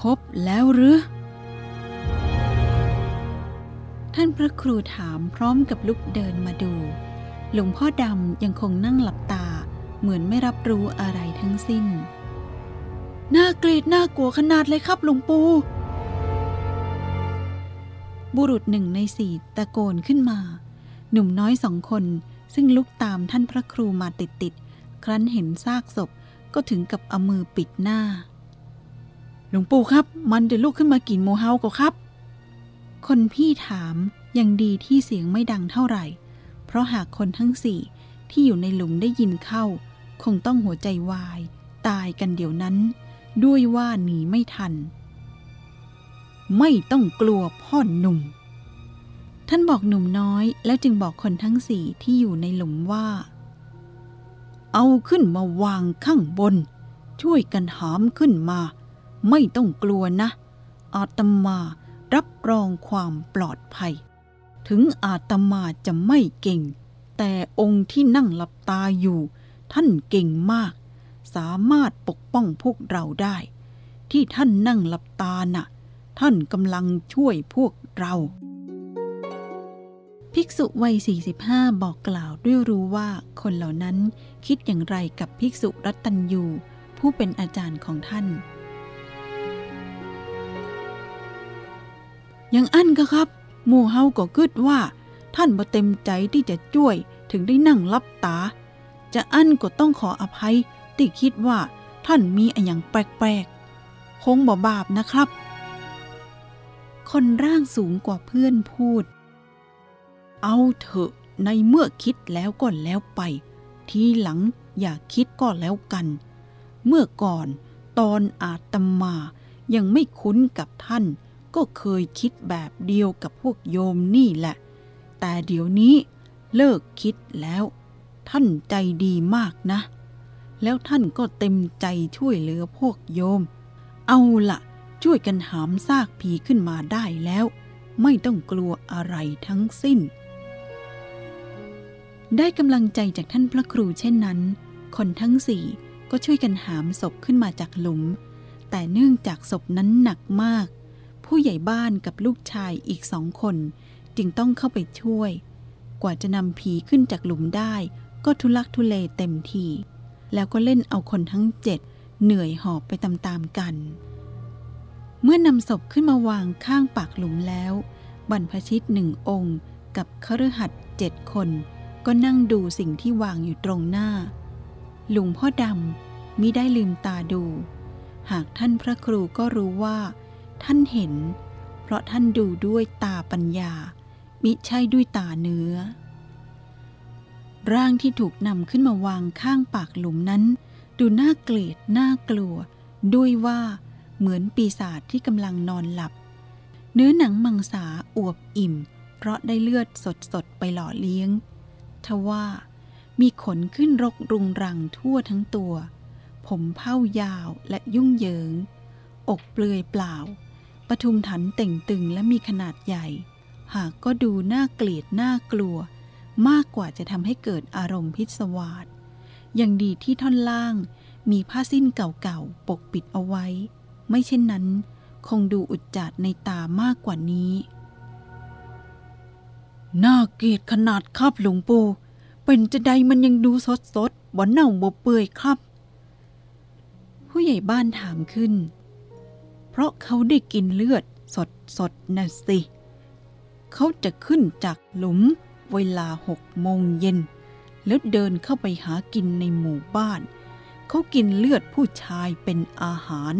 พบแล้วหรือ ท่านพระครูถามพร้อมกับลุกเดินมาดู หลวงพ่อดำยังคงนั่งหลับตาเหมือนไม่รับรู้อะไรทั้งสิ้น น่าเกลียดน่ากลัวขนาดเลยครับหลวงปู่บุรุษหนึ่งในสี่ตะโกนขึ้นมา หนุ่มน้อยสองคนซึ่งลุกตามท่านพระครูมาติดๆครั้นเห็นซากศพก็ถึงกับเอามือปิดหน้า ลวงปู่ครับ มันจะลุกขึ้นมากินโมเฮาก็ครับ คนพี่ถามยังดีที่เสียงไม่ดังเท่าไหร่ เพราะหากคนทั้งสี่ที่อยู่ในหลุมได้ยินเข้า คงต้องหัวใจวาย ตายกันเดี๋ยวนั้น ด้วยว่าหนีไม่ทัน ไม่ต้องกลัวพ่อหนุ่ม ท่านบอกหนุ่มน้อย แล้วจึงบอกคนทั้งสี่ที่อยู่ในหลุมว่า เอาขึ้นมาวางข้างบน ช่วยกันหามขึ้นมา ไม่ต้องกลัวนะ อาตมารับรองความปลอดภัย ถึงอาตมาจะไม่เก่ง แต่องค์ที่นั่งหลับตาอยู่ ท่านเก่งมาก สามารถปกป้องพวกเราได้ ที่ท่านนั่งหลับตาน่ะ ท่านกำลังช่วยพวกเรา ภิกษุวัย 45 บอกกล่าวด้วยรู้ว่าคนเหล่านั้นคิดอย่างไรกับภิกษุรัตตัญยูผู้เป็นอาจารย์ของท่าน ยังอั้นก็ครับ หมู่เฮาก็คิดว่า ท่านบ่เต็มใจที่จะช่วยถึงได้นั่งรับตา จะอั้นก็ต้องขออภัยที่คิดว่าท่านมีอะอย่างแปลกๆ คงบ่บาปนะครับ คนร่างสูงกว่าเพื่อนพูด เอาเถอะในเมื่อคิดแล้วก็แล้วไป ทีหลังอย่าคิดก็แล้วกัน เมื่อก่อนตอนอาตมายังไม่คุ้นกับท่าน ก็เคยคิดแบบเดียวกับพวกโยมนี่แหละ แต่เดี๋ยวนี้เลิกคิดแล้ว ท่านใจดีมากนะ แล้วท่านก็เต็มใจช่วยเหลือพวกโยม เอาละช่วยกันหามซากผีขึ้นมาได้แล้ว ไม่ต้องกลัวอะไรทั้งสิ้น ได้กำลังใจจากท่านพระครูเช่นนั้น คนทั้งสี่ก็ช่วยกันหามศพขึ้นมาจากหลุม แต่เนื่องจากศพนั้นหนักมาก ผู้ใหญ่บ้านกับลูกชายอีกสองคน จึงต้องเข้าไปช่วย กว่าจะนำผีขึ้นจากหลุมได้ ก็ทุลักทุเลเต็มทีแล้วก็เล่นเอาคนทั้งเจ็ดเหนื่อยหอบไปตามๆกัน เมื่อนำศพขึ้นมาวางข้างปากหลุมแล้ว บรรพชิตหนึ่งองค์ กับคฤหัสถ์เจ็ดคน ก็นั่งดูสิ่งที่วางอยู่ตรงหน้า หลวงพ่อดำมิได้ลืมตาดู หากท่านพระครูก็รู้ว่า ท่านเห็น เพราะท่านดูด้วยตาปัญญา มิใช่ด้วยตาเนื้อ ร่างที่ถูกนำขึ้นมาวางข้างปากหลุมนั้น ดูน่าเกลียดน่ากลัว ด้วยว่าเหมือนปีศาจที่กำลังนอนหลับ เนื้อหนังมังสาอวบอิ่ม เพราะได้เลือดสดๆไปหล่อเลี้ยงทว่ามีขนขึ้นรกรุงรังทั่วทั้งตัว ผมเผ้ายาวและยุ่งเหยิง อกเปลือยเปล่า ปทุมถันเต่งตึงและมีขนาดใหญ่ หากก็ดูน่าเกลียดน่ากลัว มากกว่าจะทำให้เกิดอารมณ์พิศวาสยังดีที่ท่อนล่าง มีผ้าสิ้นเก่าๆปกปิดเอาไว้ ไม่เช่นนั้น คงดูอุจจาดในตามากกว่านี้ น่าเกลียดขนาดครับหลวงปู่เป็นจะใดมันยังดูสดสดบ่เน่าบ่เปื่อยครับ ผู้ใหญ่บ้านถามขึ้น เพราะเขาได้กินเลือดสดสดนะสิ เขาจะขึ้นจากหลุมเวลาหกโมงเย็น แล้วเดินเข้าไปหากินในหมู่บ้าน เขากินเลือดผู้ชายเป็นอาหาร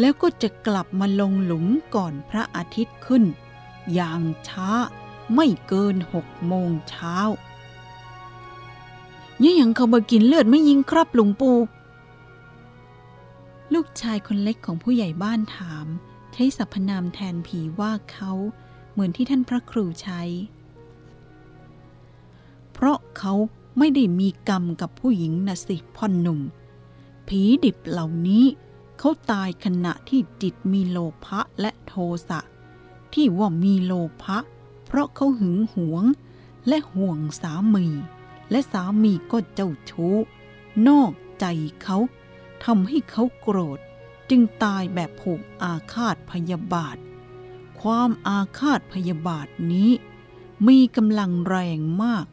แล้วก็จะกลับมาลงหลุมก่อนพระอาทิตย์ขึ้น อย่างช้าไม่เกินหกโมงเช้าเนี่ยยังเขามากินเลือดไม่ยิงครับหลวงปู่ ลูกชายคนเล็กของผู้ใหญ่บ้านถาม ใช้สรรพนามแทนผีว่าเขาเหมือนที่ท่านพระครูใช้ เพราะเขาไม่ได้มีกรรมกับผู้หญิงนะสิพ่อหนุ่ม ผีดิบเหล่านี้ เขาตายขณะที่จิตมีโลภะและโทสะ ที่ว่ามีโลภะเพราะเขาหึงหวง และห่วงสามี และสามีก็เจ้าชู้ นอกใจเขา ทำให้เขาโกรธ จึงตายแบบผูกอาฆาตพยาบาท ความอาฆาตพยาบาทนี้ มีกำลังแรงมาก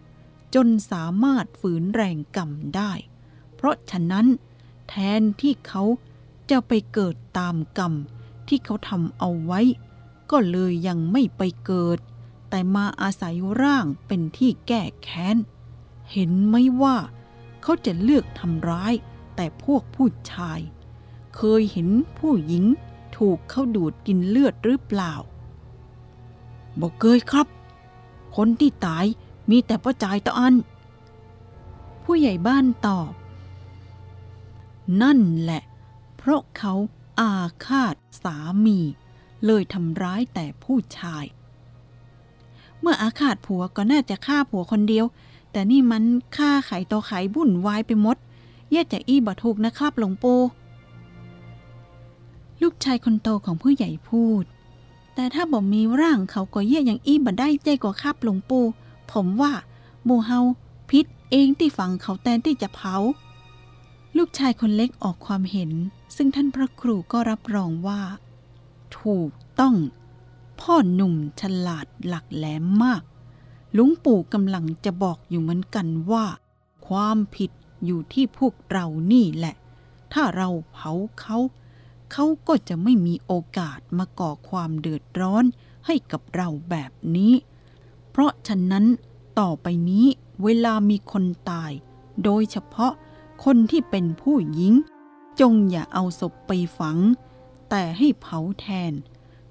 จนสามารถฝืนแรงกรรมได้ เพราะฉะนั้นแทนที่เขาจะไปเกิดตามกรรมที่เขาทำเอาไว้ ก็เลยยังไม่ไปเกิด แต่มาอาศัยร่างเป็นที่แก้แค้น เห็นไหมว่า เขาจะเลือกทำร้าย แต่พวกผู้ชาย เคยเห็นผู้หญิงถูกเขาดูดกินเลือดหรือเปล่า บอกเคยครับ คนที่ตายมีแต่ประจายตะอัน ผู้ใหญ่บ้านตอบ นั่นแหละ เพราะเขาอาฆาตสามี เลยทำร้ายแต่ผู้ชาย เมื่ออาฆาตผัวก็น่าจะฆ่าผัวคนเดียว แต่นี่มันฆ่าไข่ต่อไข่บุ่นวายไปหมด เย่จะอี้บ่ถูกนะครับหลวงปู่ลูกชายคนโตของผู้ใหญ่พูด แต่ถ้าบ่มีร่างเขาก็เย่อย่างอี้บ่ได้ใจกว่าครับหลวงปู่ผมว่าหมู่เฮาพิษเองที่ฝังเขาแทนที่จะเผา ลูกชายคนเล็กออกความเห็น ซึ่งท่านพระครูก็รับรองว่า ถูกต้อง พ่อหนุ่มฉลาดหลักแหลมมาก ลุงปู่กำลังจะบอกอยู่เหมือนกันว่า ความผิด อยู่ที่พวกเรานี่แหละ ถ้าเราเผาเขา เขาก็จะไม่มีโอกาสมาก่อความเดือดร้อนให้กับเราแบบนี้ เพราะฉะนั้นต่อไปนี้เวลามีคนตาย โดยเฉพาะคนที่เป็นผู้หญิง จงอย่าเอาศพไปฝัง แต่ให้เผาแทน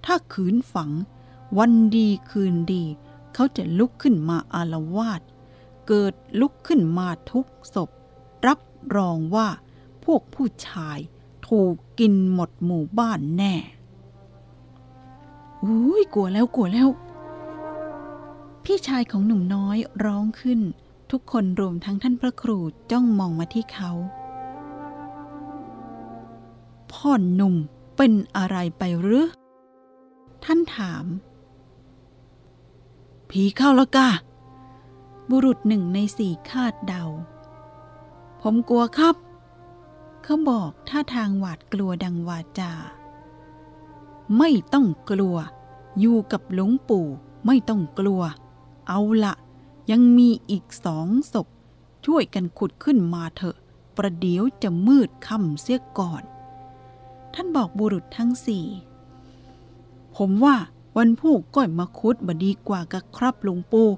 ถ้าขืนฝัง วันดีคืนดี เขาจะลุกขึ้นมาอารวาสเกิดลุกขึ้นมาทุกศพ รับรองว่าพวกผู้ชายถูกกินหมดหมู่บ้านแน่อุ้ยกลัวแล้วกลัวแล้ว พี่ชายของหนุ่มน้อยร้องขึ้น ทุกคนรวมทั้งท่านพระครูจ้องมองมาที่เขา พ่อหนุ่มเป็นอะไรไปหรือ ท่านถาม ผีเข้าแล้วกะบุรุษหนึ่งในสี่คาดเดา ผมกลัวครับ เขาบอกท่าทางหวาดกลัวดังวาจา ไม่ต้องกลัว อยู่กับหลวงปู่ไม่ต้องกลัว เอาละยังมีอีกสองศพ ช่วยกันขุดขึ้นมาเถอะ ประเดี๋ยวจะมืดค่ำเสียก่อน ท่านบอกบุรุษทั้งสี่ผมว่าวันผู้ก้อยมาคุดบดีกว่ากับครับหลวงปู่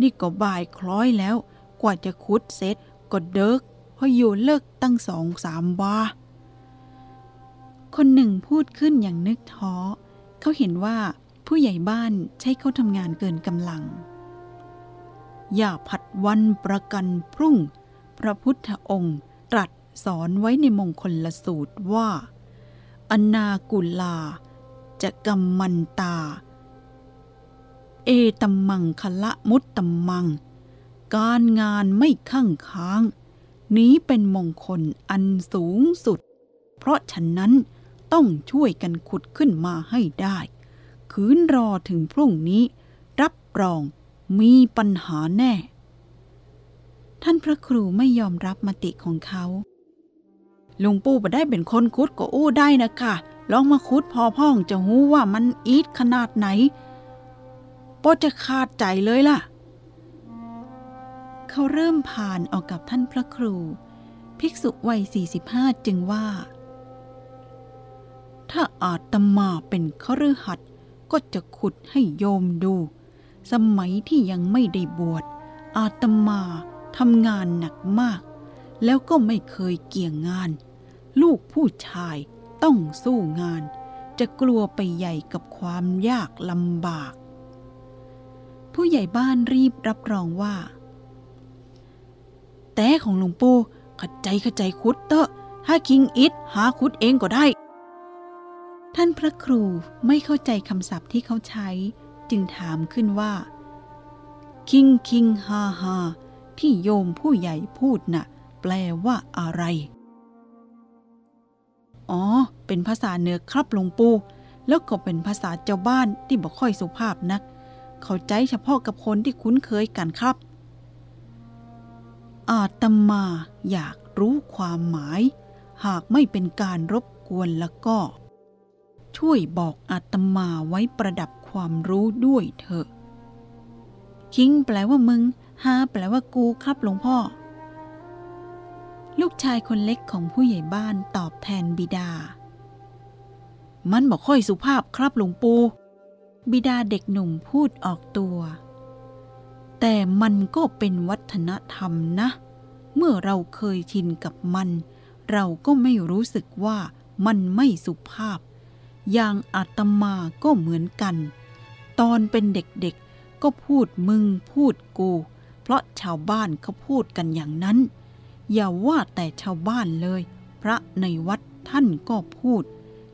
นี่ก็บ่ายคล้อยแล้ว กว่าจะคุดเสร็จก็เดิก พราะอยู่เลิกตั้งสองสามวาคนหนึ่งพูดขึ้นอย่างนึกท้อ เขาเห็นว่าผู้ใหญ่บ้านใช้เขาทำงานเกินกำลัง อย่าผัดวันประกันพรุ่ง พระพุทธองค์ตรัสสอนไว้ในมงคลละสูตรว่า อนากุลา จะกำมันตา เอตัมมังคละมุตตัมมัง การงานไม่ข้างค้าง นี้เป็นมงคลอันสูงสุด เพราะฉะนั้นต้องช่วยกันขุดขึ้นมาให้ได้ คืนรอถึงพรุ่งนี้ รับรองมีปัญหาแน่ ท่านพระครูไม่ยอมรับมติของเขาลวงปู่บ่ได้เป็นคนคุดก็อู้ได้นะคะลองมาคุดพอพ่องจะหูว่ามันอีดขนาดไหนปอจะขาดใจเลยล่ะ เขาเริ่มผ่านออกกับท่านพระครู ภิกษุวัย 45 จึงว่า ถ้าอาตมาเป็นคฤหัสก็จะขุดให้โยมดู สมัยที่ยังไม่ได้บวช อาตมาทำงานหนักมาก แล้วก็ไม่เคยเกี่ยงงาน ลูกผู้ชายต้องสู้งาน จะกลัวไปใหญ่กับความยากลำบาก ผู้ใหญ่บ้านรีบรับรองว่า แต่ของหลวงปู่ขัดใจขัดใจคุดเตอะถ้าคิงอิดหาคุดเองก็ได้ ท่านพระครูไม่เข้าใจคำศัพท์ที่เขาใช้ จึงถามขึ้นว่า คิงคิงฮาฮาที่โยมผู้ใหญ่พูดน่ะ แปลว่าอะไร อ๋อ เป็นภาษาเหนือครับหลวงปู่แล้วก็เป็นภาษาเจ้าบ้านที่บ่ค่อยสุภาพนัก เข้าใจเฉพาะกับคนที่คุ้นเคยกันครับ อาตมาอยากรู้ความหมาย หากไม่เป็นการรบควรแล้วก็ ช่วยบอกอาตมาไว้ประดับความรู้ด้วยเถอะ คิงแปลว่ามึงฮาแปลว่ากูครับหลวงพ่อ ลูกชายคนเล็กของผู้ใหญ่บ้านตอบแทนบิดา มันบอกค่อยสุภาพครับหลวงปู่บิดาเด็กหนุ่มพูดออกตัว แต่มันก็เป็นวัฒนธรรมนะ เมื่อเราเคยชินกับมัน เราก็ไม่รู้สึกว่ามันไม่สุภาพ อย่างอาตมาก็เหมือนกัน ตอนเป็นเด็กๆก็พูดมึงพูดกู เพราะชาวบ้านเขาพูดกันอย่างนั้น อย่าว่าแต่ชาวบ้านเลย พระในวัดท่านก็พูด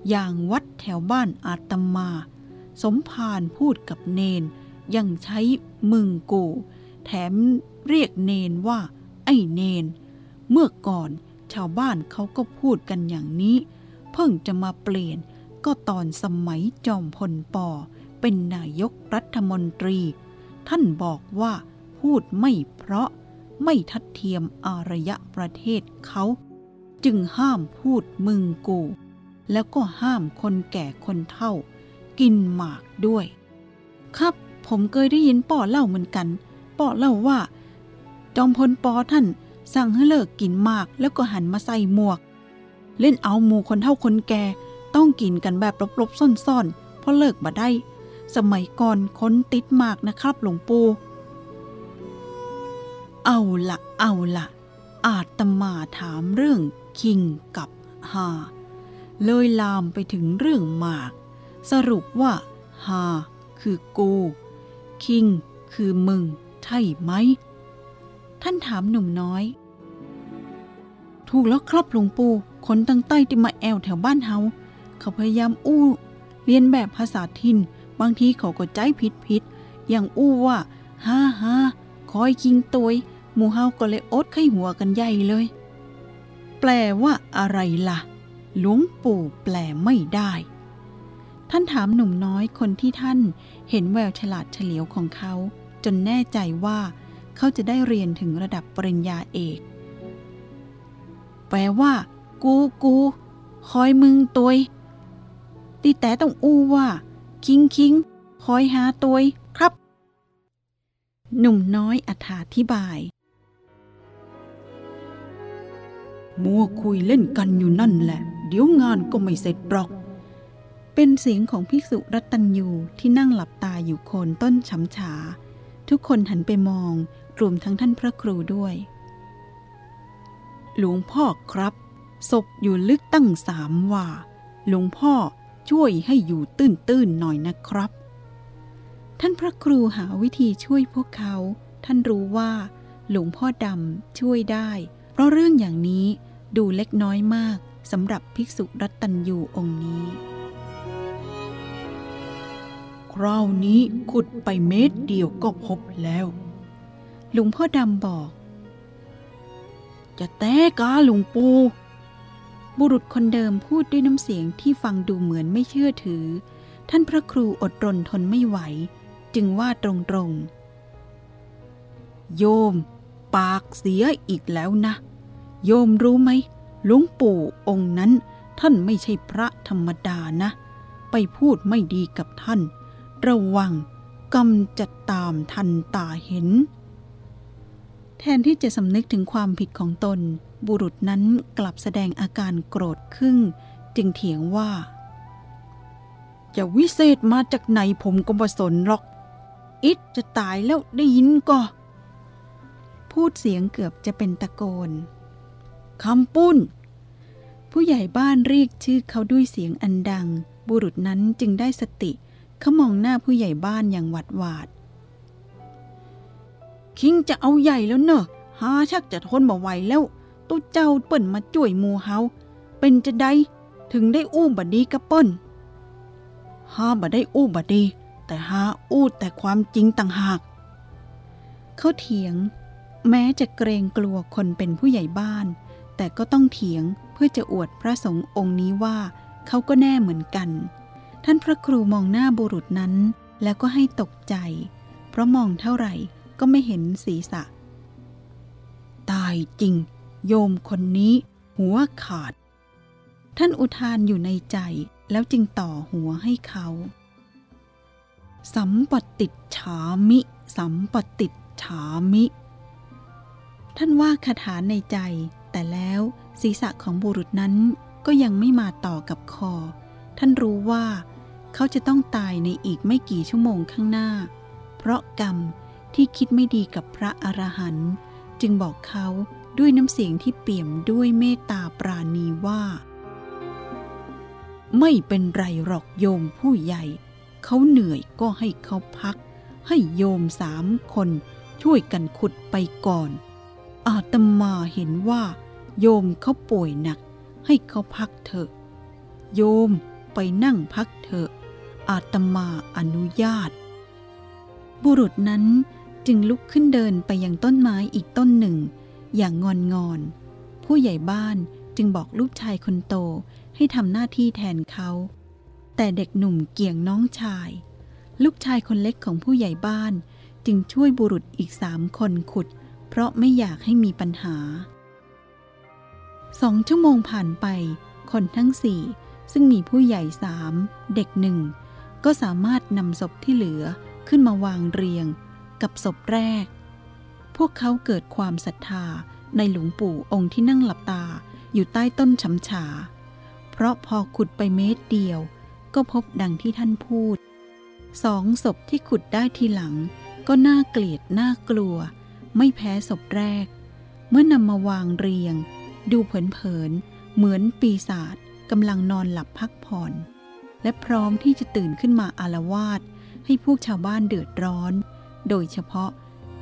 อย่างวัดแถวบ้านอาตมา สมภารพูดกับเนน ยังใช้มึงกู แถมเรียกเนนว่า ไอ้เนน เมื่อก่อนชาวบ้านเขาก็พูดกันอย่างนี้ เพิ่งจะมาเปลี่ยนก็ตอนสมัยจอมพลปอเป็นนายกรัฐมนตรี ท่านบอกว่าพูดไม่เพราะไม่ทัดเทียมอารยะประเทศเขา จึงห้ามพูดมึงกู แล้วก็ห้ามคนแก่คนเฒ่า กินหมากด้วยครับ ผมเคยได้ยินป่อเล่าเหมือนกันป่อเล่าว่า จอมพลปอท่าน สั่งให้เลิกกินหมากแล้วก็หันมาใส่หมวก เล่นเอาหมู่คนเฒ่าคนแก่ต้องกินกันแบบลบๆซ่อนๆ เพราะเลิกมาได้ สมัยก่อนค้นติดมากนะครับหลวงปู่เอาละเอาละอาตมาถามเรื่องคิงกับฮาเลยลามไปถึงเรื่องหมาก สรุปว่าฮาคือกู คิง คือมึง ใช่ไหม ท่านถามหนุ่มน้อย ถูกแล้วครับหลวงปู่คนตั้งใต้ที่มาแอวแถวบ้านเฮาเขาพยายามอู้ เรียนแบบภาษาทิน บางทีเขาก็ใจผิดผิดๆอย่างอู้ว่าฮ่าฮ่าคอยคิงตวยหมู่เฮาก็เลยอดไข้หัวกันใหญ่เลย แปลว่าอะไรล่ะ หลวงปู่แปลไม่ได้ ท่านถามหนุ่มน้อยคนที่ท่านเห็นแววฉลาดเฉลียวของเขา จนแน่ใจว่าเขาจะได้เรียนถึงระดับปริญญาเอก แปลว่า กูกู คอยมึงตวยตีแต่ต้องอู้ว่า คิงคิงคอยหาตวยครับ หนุ่มน้อยอธิบาย มัวคุยเล่นกันอยู่นั่นแหละ เดี๋ยวงานก็ไม่เสร็จหรอก เป็นเสียงของภิกษุรัตัญยูที่นั่งหลับตาอยู่โคนต้นฉำฉา ทุกคนหันไปมองรวมทั้งท่านพระครูด้วย หลวงพ่อครับ ศพอยู่ลึกตั้งสามว่า หลวงพ่อช่วยให้อยู่ตื้นๆหน่อยนะครับ ท่านพระครูหาวิธีช่วยพวกเขา ท่านรู้ว่า หลวงพ่อดำช่วยได้ เพราะเรื่องอย่างนี้ดูเล็กน้อยมากสำหรับภิกษุรัตตัญยูองค์นี้ คราวนี้ขุดไปเมตรเดียวก็พบแล้ว หลวงพ่อดำบอก จะแต้กาหลวงปู่ บุรุษคนเดิมพูดด้วยน้ำเสียงที่ฟังดูเหมือนไม่เชื่อถือ ท่านพระครูอดรนทนไม่ไหว จึงว่าตรงๆ โยม ปากเสียอีกแล้วนะ โยมรู้ไหมหลวงปู่องค์นั้นท่านไม่ใช่พระธรรมดานะ ไปพูดไม่ดีกับท่าน ระวังกรรมจะตามทันตาเห็น แทนที่จะสำนึกถึงความผิดของตน บุรุษนั้นกลับแสดงอาการโกรธขึ้นจึงเถียงว่า จะวิเศษมาจากไหนผมก็บ่สนหรอก อิดจะตายแล้วได้ยินก็พูดเสียงเกือบจะเป็นตะโกนคำปุ้น ผู้ใหญ่บ้านเรียกชื่อเขาด้วยเสียงอันดัง บุรุษนั้นจึงได้สติ เขามองหน้าผู้ใหญ่บ้านอย่างหวาดหวาด คิงจะเอาใหญ่แล้วเนอะหาชักจะทนบ่ไหวแล้วตู้เจ้าเปิ้นมาจ่วยหมูเฮาเป็นจะได้ถึงได้อู้บดีกับเปิ้นหาบ่ได้อู้บดี แต่หาอู้แต่ความจริงต่างหาก เขาเถียง แม้จะเกรงกลัวคนเป็นผู้ใหญ่บ้าน แต่ก็ต้องเถียงเพื่อจะอวดพระสงฆ์องค์นี้ว่าเขาก็แน่เหมือนกัน ท่านพระครูมองหน้าบุรุษนั้น แล้วก็ให้ตกใจ เพราะมองเท่าไหร่ก็ไม่เห็นศีรษะ ตายจริง โยมคนนี้ หัวขาด ท่านอุทานอยู่ในใจแล้วจึงต่อหัวให้เขา สัมปติฉามิ สัมปติฉามิ ท่านว่าคาถาในใจ แต่แล้วศีรษะของบุรุษนั้นก็ยังไม่มาต่อกับคอ ท่านรู้ว่า เขาจะต้องตายในอีกไม่กี่ชั่วโมงข้างหน้า เพราะกรรมที่คิดไม่ดีกับพระอรหันต์จึงบอกเขาด้วยน้ำเสียงที่เปี่ยมด้วยเมตตาปราณีว่า ไม่เป็นไรหรอกโยมผู้ใหญ่ เขาเหนื่อยก็ให้เขาพัก ให้โยมสามคนช่วยกันขุดไปก่อน อาตมาเห็นว่า โยมเขาป่วยหนัก ให้เขาพักเถอะ โยมไปนั่งพักเถอะ อาตมาอนุญาต บุรุษนั้นจึงลุกขึ้นเดินไปยังต้นไม้อีกต้นหนึ่ง อย่างงอนงอน ผู้ใหญ่บ้านจึงบอกลูกชายคนโตให้ทำหน้าที่แทนเขา แต่เด็กหนุ่มเกี่ยงน้องชาย ลูกชายคนเล็กของผู้ใหญ่บ้านจึงช่วยบุรุษอีกสามคนขุด เพราะไม่อยากให้มีปัญหา สองชั่วโมงผ่านไป คนทั้งสี่ซึ่งมีผู้ใหญ่สามเด็กหนึ่ง ก็สามารถนำศพที่เหลือขึ้นมาวางเรียงกับศพแรก พวกเขาเกิดความศรัทธาในหลวงปู่องค์ที่นั่งหลับตาอยู่ใต้ต้นฉำฉา เพราะพอขุดไปเมตรเดียว ก็พบดังที่ท่านพูด สองศพที่ขุดได้ทีหลัง ก็น่าเกลียดน่ากลัว ไม่แพ้ศพแรก เมื่อนำมาวางเรียง ดูเผินๆเหมือนปีศาจกำลังนอนหลับพักผ่อน และพร้อมที่จะตื่นขึ้นมาอารวาสให้พวกชาวบ้านเดือดร้อน โดยเฉพาะ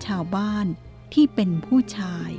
ชาวบ้านที่เป็นผู้ชาย